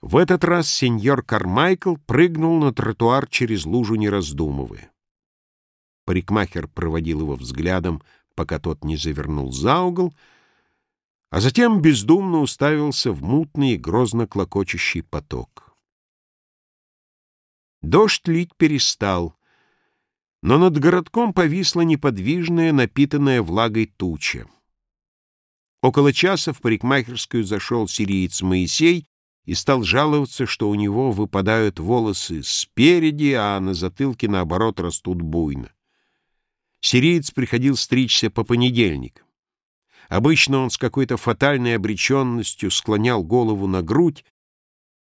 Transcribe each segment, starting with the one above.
В этот раз сеньор Кармайкл прыгнул на тротуар через лужу, не раздумывая. Парикмахер проводил его взглядом, пока тот не завернул за угол, а затем бездумно уставился в мутный и грозно клокочущий поток. Дождь лить перестал, но над городком повисла неподвижная, напитанная влагой туча. Около часа в парикмахерскую зашел сириец Моисей и стал жаловаться, что у него выпадают волосы спереди, а на затылке, наоборот, растут буйно. Сириец приходил стричься по понедельникам. Обычно он с какой-то фатальной обреченностью склонял голову на грудь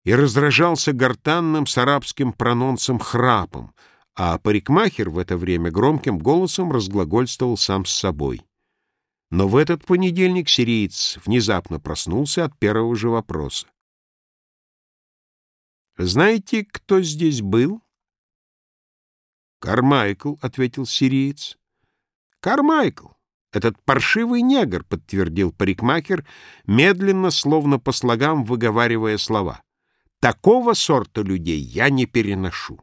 и раздражался гортанным с арабским прононсом храпом, а парикмахер в это время громким голосом разглагольствовал сам с собой. Но в этот понедельник сириец внезапно проснулся от первого же вопроса. «Знаете, кто здесь был?» «Кармайкл», — ответил сириец. «Кармайкл, этот паршивый негр», — подтвердил парикмахер, медленно, словно по слогам выговаривая слова. «Такого сорта людей я не переношу».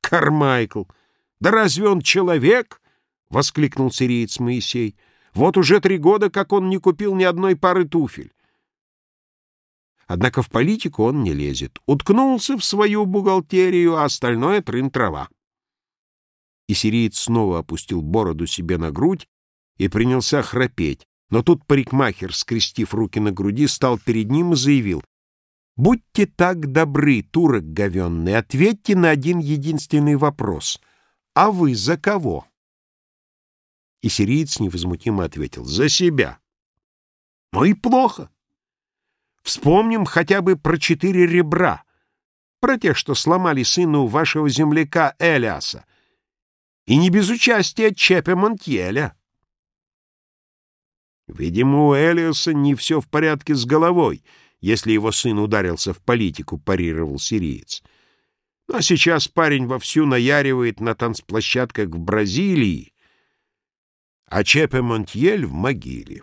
«Кармайкл! Да разве он человек?» — воскликнул сириец Моисей. «Вот уже три года, как он не купил ни одной пары туфель. Однако в политику он не лезет. Уткнулся в свою бухгалтерию, а остальное — трын-трава. И сириец снова опустил бороду себе на грудь и принялся храпеть. Но тут парикмахер, скрестив руки на груди, стал перед ним и заявил. «Будьте так добры, турок говенный, ответьте на один единственный вопрос. А вы за кого?» И сириец невозмутимо ответил. «За себя». «Ну и плохо. Вспомним хотя бы про четыре ребра, про те, что сломали сыну вашего земляка Элиаса, и не без участия Чепе Монтьеля. Видимо, у Элиаса не все в порядке с головой, если его сын ударился в политику, парировал сириец. Но сейчас парень вовсю наяривает на танцплощадках в Бразилии, а Чепе Монтьель в могиле.